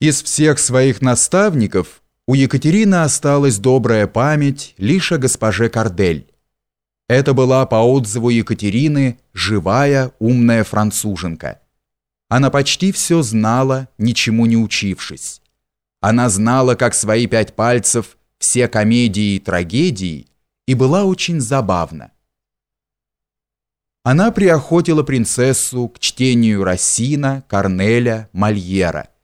Из всех своих наставников у Екатерины осталась добрая память лишь о госпоже Кардель. Это была по отзыву Екатерины живая, умная француженка. Она почти все знала, ничему не учившись. Она знала, как свои пять пальцев, все комедии и трагедии, и была очень забавна. Она приохотила принцессу к чтению Рассина, Корнеля, Мольера –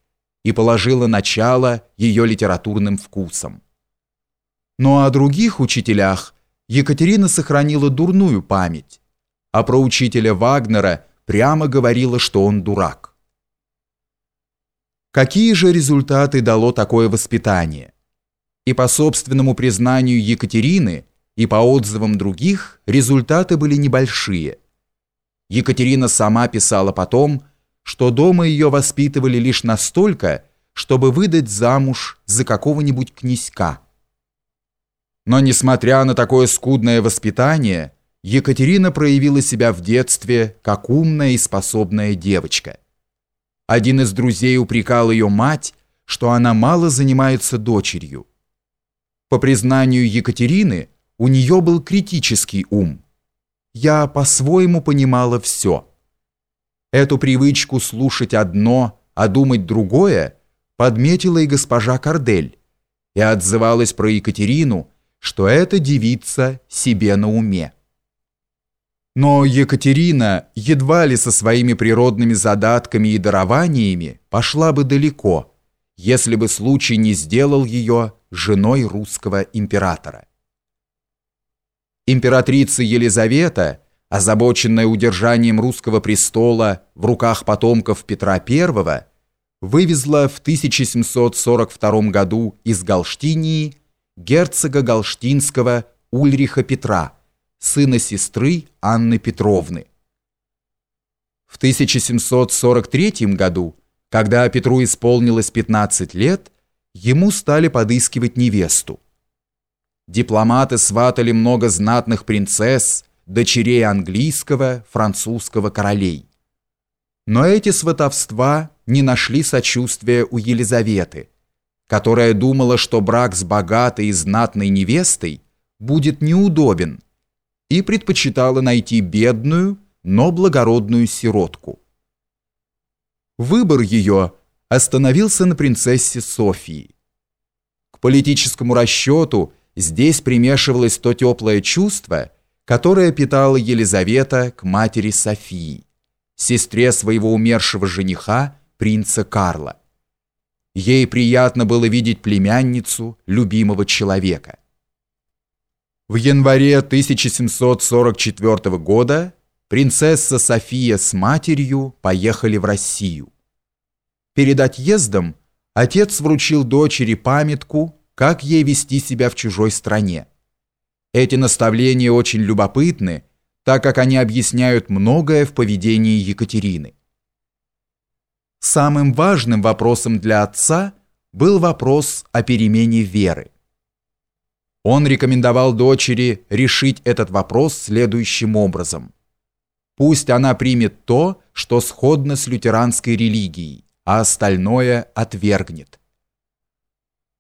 и положила начало ее литературным вкусам. Но о других учителях Екатерина сохранила дурную память, а про учителя Вагнера прямо говорила, что он дурак. Какие же результаты дало такое воспитание? И по собственному признанию Екатерины, и по отзывам других, результаты были небольшие. Екатерина сама писала потом, что дома ее воспитывали лишь настолько, чтобы выдать замуж за какого-нибудь князька. Но несмотря на такое скудное воспитание, Екатерина проявила себя в детстве как умная и способная девочка. Один из друзей упрекал ее мать, что она мало занимается дочерью. По признанию Екатерины, у нее был критический ум. Я по-своему понимала все. Эту привычку слушать одно, а думать другое подметила и госпожа Кардель и отзывалась про Екатерину, что эта девица себе на уме. Но Екатерина едва ли со своими природными задатками и дарованиями пошла бы далеко, если бы случай не сделал ее женой русского императора. Императрица Елизавета – озабоченная удержанием русского престола в руках потомков Петра I, вывезла в 1742 году из Галштинии герцога Галштинского Ульриха Петра, сына сестры Анны Петровны. В 1743 году, когда Петру исполнилось 15 лет, ему стали подыскивать невесту. Дипломаты сватали много знатных принцесс, дочерей английского, французского королей. Но эти сватовства не нашли сочувствия у Елизаветы, которая думала, что брак с богатой и знатной невестой будет неудобен, и предпочитала найти бедную, но благородную сиротку. Выбор ее остановился на принцессе Софии. К политическому расчету здесь примешивалось то теплое чувство, которое питала Елизавета к матери Софии, сестре своего умершего жениха, принца Карла. Ей приятно было видеть племянницу любимого человека. В январе 1744 года принцесса София с матерью поехали в Россию. Перед отъездом отец вручил дочери памятку, как ей вести себя в чужой стране. Эти наставления очень любопытны, так как они объясняют многое в поведении Екатерины. Самым важным вопросом для отца был вопрос о перемене веры. Он рекомендовал дочери решить этот вопрос следующим образом. Пусть она примет то, что сходно с лютеранской религией, а остальное отвергнет.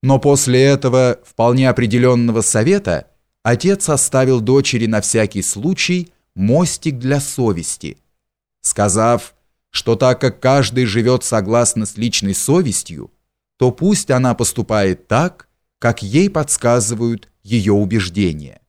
Но после этого вполне определенного совета – отец оставил дочери на всякий случай мостик для совести, сказав, что так как каждый живет согласно с личной совестью, то пусть она поступает так, как ей подсказывают ее убеждения.